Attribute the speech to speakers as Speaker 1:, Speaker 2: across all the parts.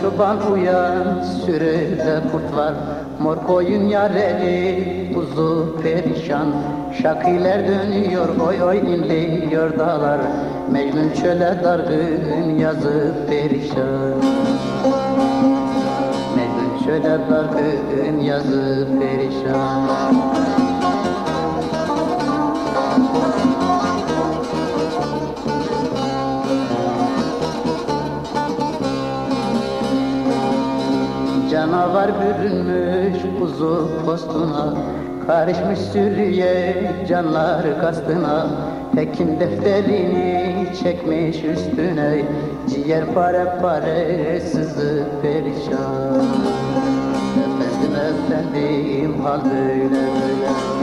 Speaker 1: çoban uyan sürüde kurt var. Mor koyun yareli kuzu perişan. Şakiler dönüyor oy oy inliyor dağlar. Mecnun çöle dargın yazı perişan. Mecnun çöle dargın yazı perişan Canavar bürünmüş kuzu postuna Karışmış sürüye canlar kastına Tekin defterini çekmiş üstüne Ciğer pare pare sızı perişan. Efendim efendim hal böyle böyle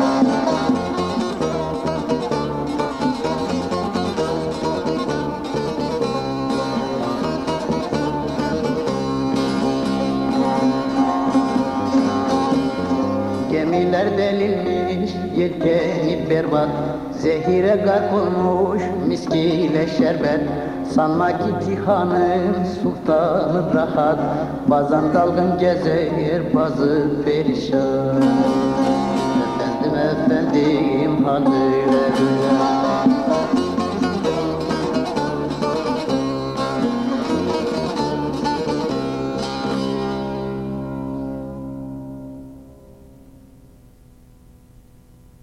Speaker 1: Gemiler delinmiş, yelkeni berbat. Zehire gark olmuş, miskiyle şerbet. Sanma ki cihanın sultanı rahat. Bazen dalgın gezer, bazı perişan. Efendim efendim hal böyle